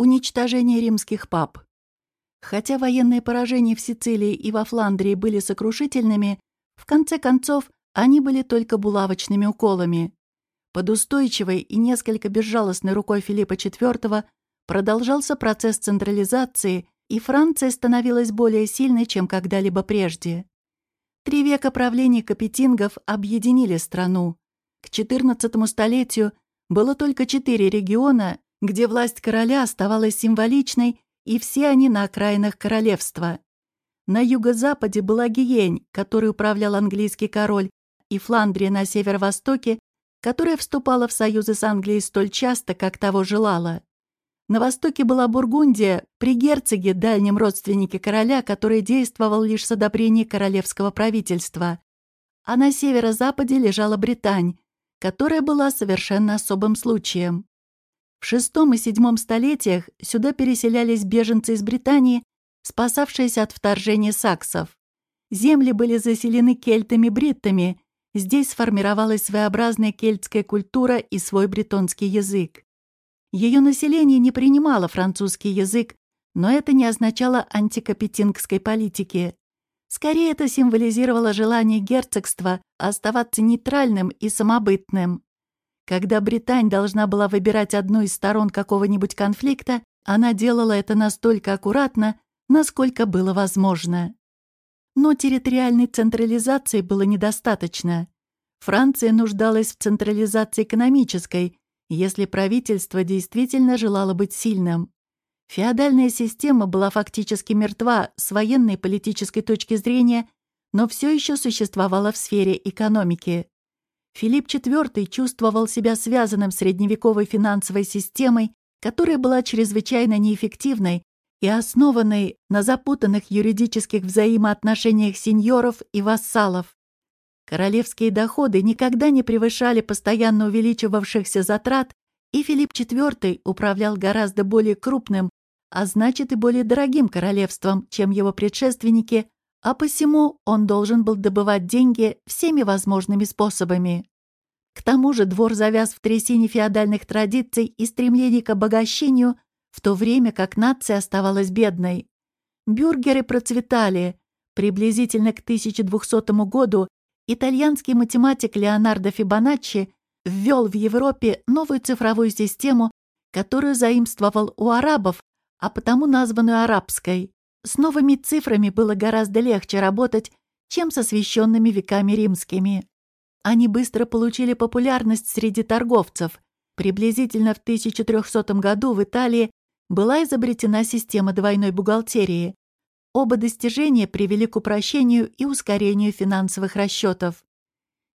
уничтожение римских пап. Хотя военные поражения в Сицилии и во Фландрии были сокрушительными, в конце концов они были только булавочными уколами. Под устойчивой и несколько безжалостной рукой Филиппа IV продолжался процесс централизации, и Франция становилась более сильной, чем когда-либо прежде. Три века правления капетингов объединили страну. К XIV столетию было только четыре региона, где власть короля оставалась символичной, и все они на окраинах королевства. На юго-западе была Гиень, который управлял английский король, и Фландрия на северо-востоке, которая вступала в союзы с Англией столь часто, как того желала. На востоке была Бургундия, при герцоге, дальнем родственнике короля, который действовал лишь с одобрения королевского правительства. А на северо-западе лежала Британь, которая была совершенно особым случаем. В VI и VII столетиях сюда переселялись беженцы из Британии, спасавшиеся от вторжения саксов. Земли были заселены кельтами-бриттами, здесь сформировалась своеобразная кельтская культура и свой бретонский язык. Ее население не принимало французский язык, но это не означало антикапетингской политики. Скорее, это символизировало желание герцогства оставаться нейтральным и самобытным. Когда Британь должна была выбирать одну из сторон какого-нибудь конфликта, она делала это настолько аккуратно, насколько было возможно. Но территориальной централизации было недостаточно. Франция нуждалась в централизации экономической, если правительство действительно желало быть сильным. Феодальная система была фактически мертва с военной и политической точки зрения, но все еще существовала в сфере экономики. Филипп IV чувствовал себя связанным с средневековой финансовой системой, которая была чрезвычайно неэффективной и основанной на запутанных юридических взаимоотношениях сеньоров и вассалов. Королевские доходы никогда не превышали постоянно увеличивавшихся затрат, и Филипп IV управлял гораздо более крупным а значит и более дорогим королевством, чем его предшественники, а посему он должен был добывать деньги всеми возможными способами. К тому же двор завяз в трясине феодальных традиций и стремлений к обогащению, в то время как нация оставалась бедной. Бюргеры процветали. Приблизительно к 1200 году итальянский математик Леонардо Фибоначчи ввел в Европе новую цифровую систему, которую заимствовал у арабов а потому названную арабской. С новыми цифрами было гораздо легче работать, чем со священными веками римскими. Они быстро получили популярность среди торговцев. Приблизительно в 1300 году в Италии была изобретена система двойной бухгалтерии. Оба достижения привели к упрощению и ускорению финансовых расчетов.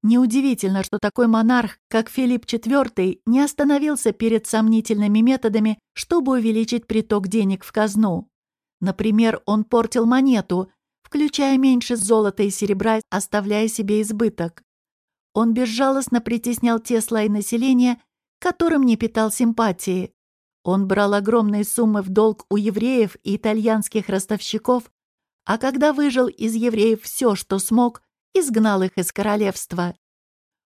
Неудивительно, что такой монарх, как Филипп IV, не остановился перед сомнительными методами, чтобы увеличить приток денег в казну. Например, он портил монету, включая меньше золота и серебра, оставляя себе избыток. Он безжалостно притеснял те слои населения, которым не питал симпатии. Он брал огромные суммы в долг у евреев и итальянских ростовщиков, а когда выжил из евреев все, что смог, изгнал их из королевства.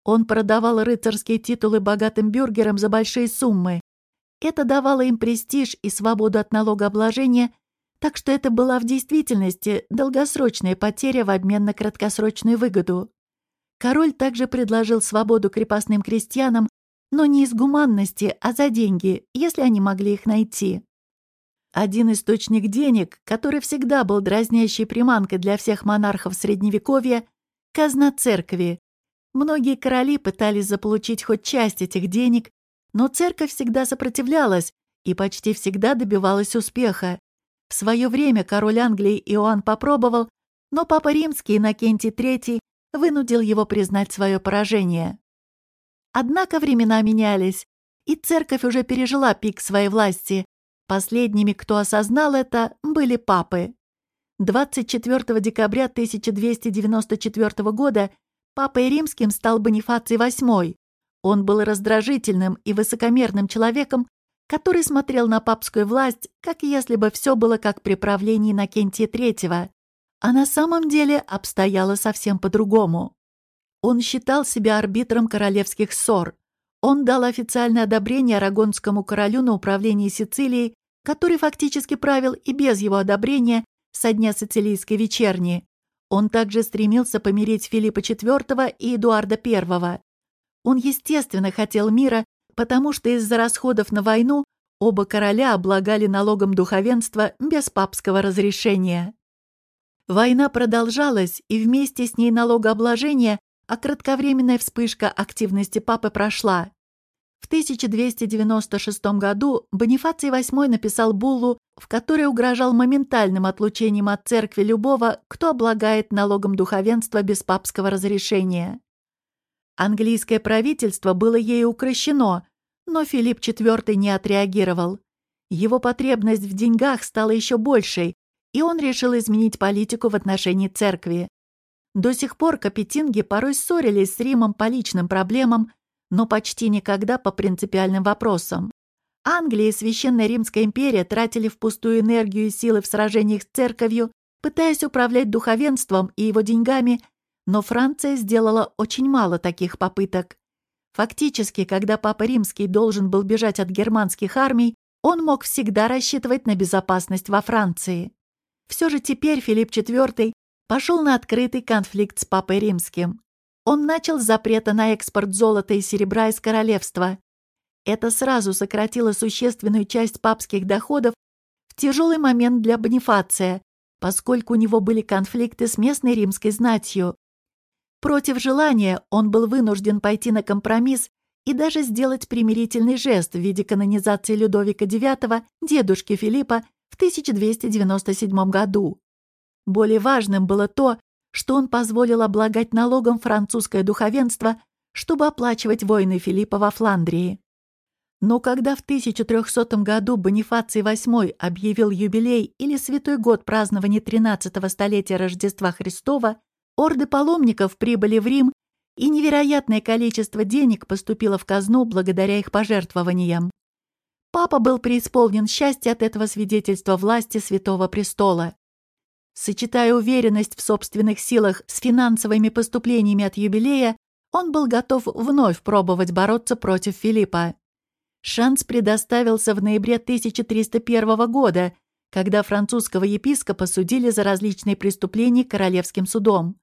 Он продавал рыцарские титулы богатым бюргерам за большие суммы. Это давало им престиж и свободу от налогообложения, так что это была в действительности долгосрочная потеря в обмен на краткосрочную выгоду. Король также предложил свободу крепостным крестьянам, но не из гуманности, а за деньги, если они могли их найти. Один источник денег, который всегда был дразнящей приманкой для всех монархов Средневековья, Казна церкви. Многие короли пытались заполучить хоть часть этих денег, но церковь всегда сопротивлялась и почти всегда добивалась успеха. В свое время король Англии Иоанн попробовал, но папа римский Иннокентий III вынудил его признать свое поражение. Однако времена менялись, и церковь уже пережила пик своей власти. Последними, кто осознал это, были папы. 24 декабря 1294 года папой римским стал Бонифаций VIII. Он был раздражительным и высокомерным человеком, который смотрел на папскую власть, как если бы все было как при правлении Иннокентия III, а на самом деле обстояло совсем по-другому. Он считал себя арбитром королевских ссор. Он дал официальное одобрение арагонскому королю на управление Сицилией который фактически правил и без его одобрения со дня сицилийской вечерни. Он также стремился помирить Филиппа IV и Эдуарда I. Он, естественно, хотел мира, потому что из-за расходов на войну оба короля облагали налогом духовенства без папского разрешения. Война продолжалась, и вместе с ней налогообложение, а кратковременная вспышка активности папы прошла. В 1296 году Бонифаций VIII написал буллу, в которой угрожал моментальным отлучением от церкви любого, кто облагает налогом духовенства без папского разрешения. Английское правительство было ею укращено, но Филипп IV не отреагировал. Его потребность в деньгах стала еще большей, и он решил изменить политику в отношении церкви. До сих пор капетинги порой ссорились с Римом по личным проблемам, но почти никогда по принципиальным вопросам. Англия и Священная Римская империя тратили впустую энергию и силы в сражениях с церковью, пытаясь управлять духовенством и его деньгами, но Франция сделала очень мало таких попыток. Фактически, когда Папа Римский должен был бежать от германских армий, он мог всегда рассчитывать на безопасность во Франции. Все же теперь Филипп IV пошел на открытый конфликт с Папой Римским. Он начал с запрета на экспорт золота и серебра из королевства. Это сразу сократило существенную часть папских доходов в тяжелый момент для Бонифация, поскольку у него были конфликты с местной римской знатью. Против желания он был вынужден пойти на компромисс и даже сделать примирительный жест в виде канонизации Людовика IX, дедушки Филиппа, в 1297 году. Более важным было то, что он позволил облагать налогом французское духовенство, чтобы оплачивать войны Филиппа во Фландрии. Но когда в 1300 году Бонифаций VIII объявил юбилей или святой год празднования 13-го столетия Рождества Христова, орды паломников прибыли в Рим, и невероятное количество денег поступило в казну благодаря их пожертвованиям. Папа был преисполнен счастья от этого свидетельства власти Святого Престола. Сочетая уверенность в собственных силах с финансовыми поступлениями от юбилея, он был готов вновь пробовать бороться против Филиппа. Шанс предоставился в ноябре 1301 года, когда французского епископа судили за различные преступления королевским судом.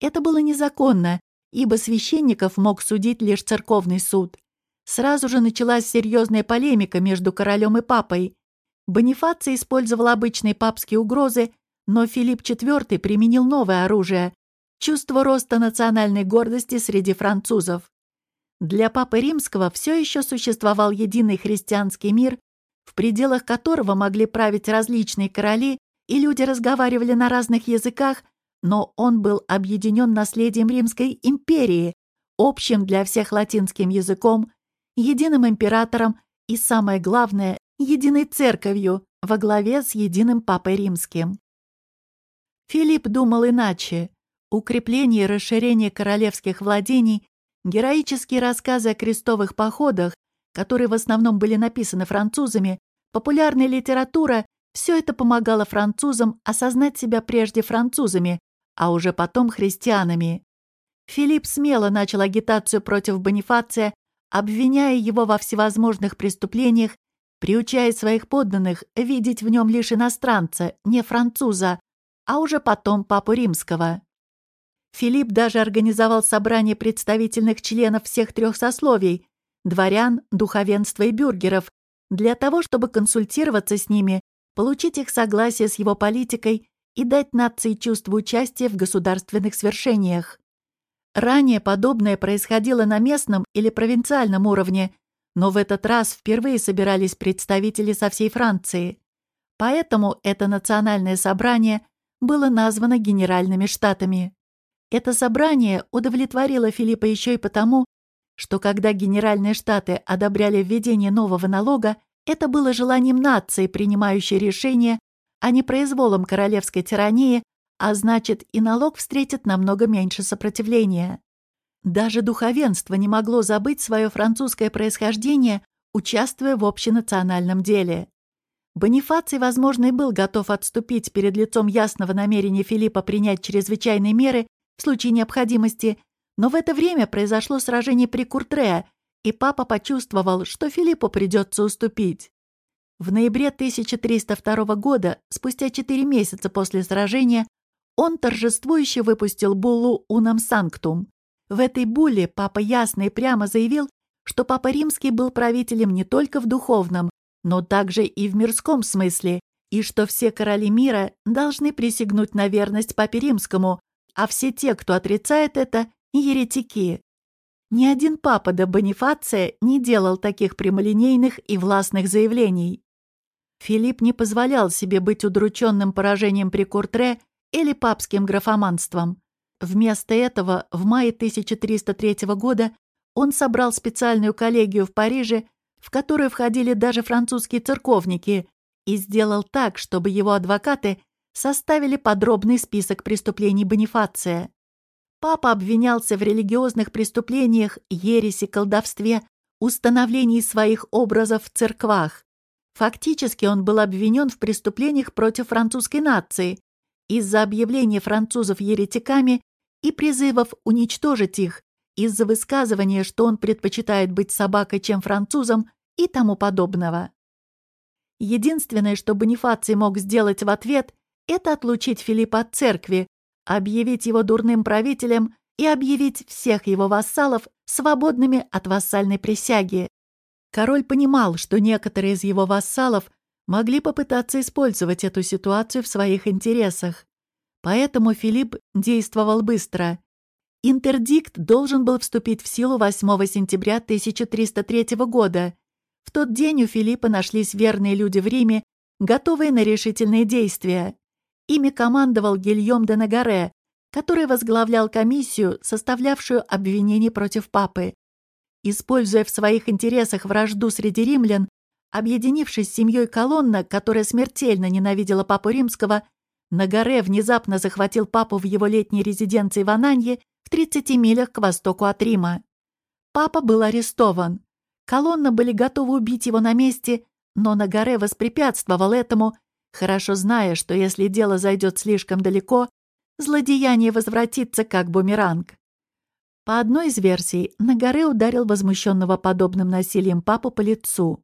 Это было незаконно, ибо священников мог судить лишь церковный суд. Сразу же началась серьезная полемика между королем и папой. Бонифаций использовал обычные папские угрозы, но Филипп IV применил новое оружие – чувство роста национальной гордости среди французов. Для Папы Римского все еще существовал единый христианский мир, в пределах которого могли править различные короли, и люди разговаривали на разных языках, но он был объединен наследием Римской империи, общим для всех латинским языком, единым императором и, самое главное, единой церковью во главе с единым Папой Римским. Филипп думал иначе. Укрепление и расширение королевских владений, героические рассказы о крестовых походах, которые в основном были написаны французами, популярная литература – все это помогало французам осознать себя прежде французами, а уже потом христианами. Филипп смело начал агитацию против Бонифация, обвиняя его во всевозможных преступлениях, приучая своих подданных видеть в нем лишь иностранца, не француза, а уже потом Папу Римского. Филипп даже организовал собрание представительных членов всех трех сословий – дворян, духовенства и бюргеров – для того, чтобы консультироваться с ними, получить их согласие с его политикой и дать нации чувство участия в государственных свершениях. Ранее подобное происходило на местном или провинциальном уровне, но в этот раз впервые собирались представители со всей Франции. Поэтому это национальное собрание было названо Генеральными Штатами. Это собрание удовлетворило Филиппа еще и потому, что когда Генеральные Штаты одобряли введение нового налога, это было желанием нации, принимающей решения, а не произволом королевской тирании, а значит и налог встретит намного меньше сопротивления. Даже духовенство не могло забыть свое французское происхождение, участвуя в общенациональном деле. Бонифаций, возможно, и был готов отступить перед лицом ясного намерения Филиппа принять чрезвычайные меры в случае необходимости, но в это время произошло сражение при Куртре, и папа почувствовал, что Филиппу придется уступить. В ноябре 1302 года, спустя четыре месяца после сражения, он торжествующе выпустил буллу «Унам Санктум». В этой булле папа ясно и прямо заявил, что папа римский был правителем не только в духовном, но также и в мирском смысле, и что все короли мира должны присягнуть на верность папе римскому, а все те, кто отрицает это, еретики. Ни один папа до Бонифация не делал таких прямолинейных и властных заявлений. Филипп не позволял себе быть удрученным поражением при Куртре или папским графоманством. Вместо этого в мае 1303 года он собрал специальную коллегию в Париже, в которую входили даже французские церковники, и сделал так, чтобы его адвокаты составили подробный список преступлений Бонифация. Папа обвинялся в религиозных преступлениях, ереси, колдовстве, установлении своих образов в церквах. Фактически он был обвинен в преступлениях против французской нации из-за объявления французов еретиками и призывов уничтожить их, из-за высказывания, что он предпочитает быть собакой, чем французом и тому подобного. Единственное, что Бонифаций мог сделать в ответ, это отлучить Филиппа от церкви, объявить его дурным правителем и объявить всех его вассалов свободными от вассальной присяги. Король понимал, что некоторые из его вассалов могли попытаться использовать эту ситуацию в своих интересах. Поэтому Филипп действовал быстро. Интердикт должен был вступить в силу 8 сентября 1303 года. В тот день у Филиппа нашлись верные люди в Риме, готовые на решительные действия. Ими командовал Гильем де Нагаре, который возглавлял комиссию, составлявшую обвинения против папы. Используя в своих интересах вражду среди римлян, объединившись с семьей Колонна, которая смертельно ненавидела папу римского, Нагаре внезапно захватил папу в его летней резиденции в Ананье в 30 милях к востоку от Рима. Папа был арестован. Колонна были готовы убить его на месте, но Нагаре воспрепятствовал этому, хорошо зная, что если дело зайдет слишком далеко, злодеяние возвратится как бумеранг. По одной из версий, Нагаре ударил возмущенного подобным насилием папу по лицу.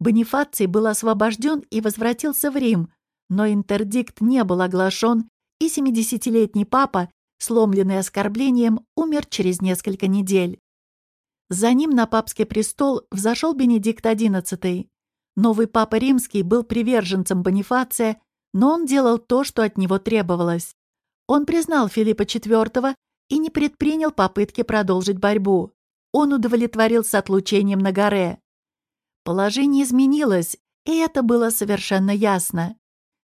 Бонифаций был освобожден и возвратился в Рим, но интердикт не был оглашен, и 70-летний папа, сломленный оскорблением, умер через несколько недель. За ним на папский престол взошел Бенедикт XI. Новый папа римский был приверженцем Бонифация, но он делал то, что от него требовалось. Он признал Филиппа IV и не предпринял попытки продолжить борьбу. Он удовлетворился отлучением на горе. Положение изменилось, и это было совершенно ясно.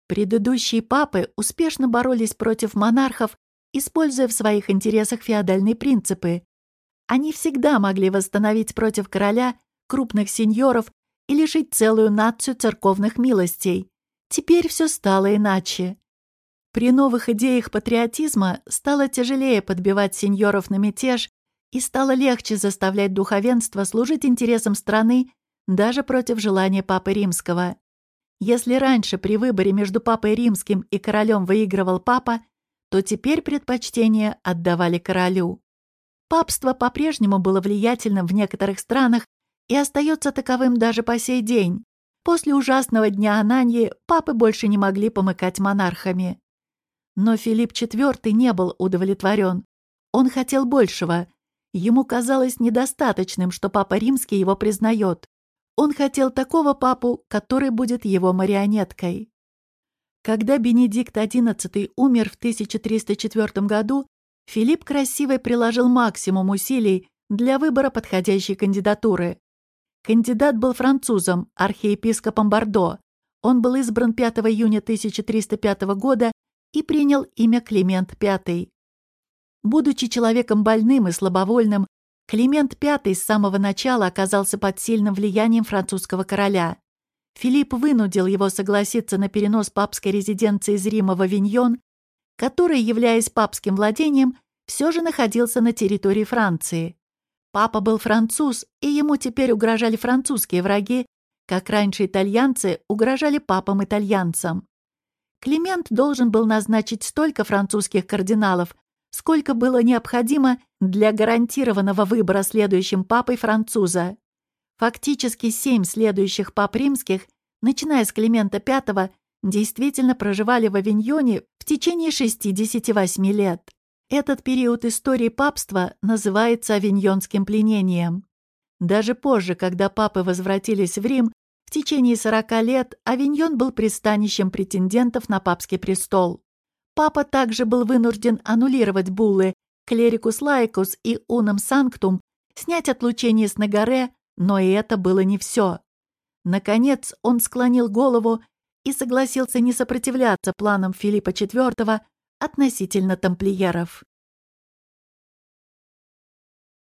Предыдущие папы успешно боролись против монархов, используя в своих интересах феодальные принципы. Они всегда могли восстановить против короля крупных сеньоров и лишить целую нацию церковных милостей. Теперь все стало иначе. При новых идеях патриотизма стало тяжелее подбивать сеньоров на мятеж и стало легче заставлять духовенство служить интересам страны даже против желания Папы Римского. Если раньше при выборе между Папой Римским и королем выигрывал Папа, то теперь предпочтение отдавали королю. Папство по-прежнему было влиятельным в некоторых странах и остается таковым даже по сей день. После ужасного дня Ананьи папы больше не могли помыкать монархами. Но Филипп IV не был удовлетворен. Он хотел большего. Ему казалось недостаточным, что папа римский его признает. Он хотел такого папу, который будет его марионеткой. Когда Бенедикт XI умер в 1304 году, Филипп Красивый приложил максимум усилий для выбора подходящей кандидатуры. Кандидат был французом, архиепископом Бордо. Он был избран 5 июня 1305 года и принял имя Климент V. Будучи человеком больным и слабовольным, Климент V с самого начала оказался под сильным влиянием французского короля. Филипп вынудил его согласиться на перенос папской резиденции из Рима в Авиньон, который, являясь папским владением, все же находился на территории Франции. Папа был француз, и ему теперь угрожали французские враги, как раньше итальянцы угрожали папам-итальянцам. Климент должен был назначить столько французских кардиналов, сколько было необходимо для гарантированного выбора следующим папой француза. Фактически семь следующих пап римских начиная с Климента V, действительно проживали в Авиньоне в течение 68 лет. Этот период истории папства называется Авиньонским пленением. Даже позже, когда папы возвратились в Рим, в течение 40 лет Авиньон был пристанищем претендентов на папский престол. Папа также был вынужден аннулировать буллы Клерикус Лайкус и Унам Санктум, снять отлучение с Нагаре, но и это было не все. Наконец он склонил голову и согласился не сопротивляться планам Филиппа IV относительно тамплиеров.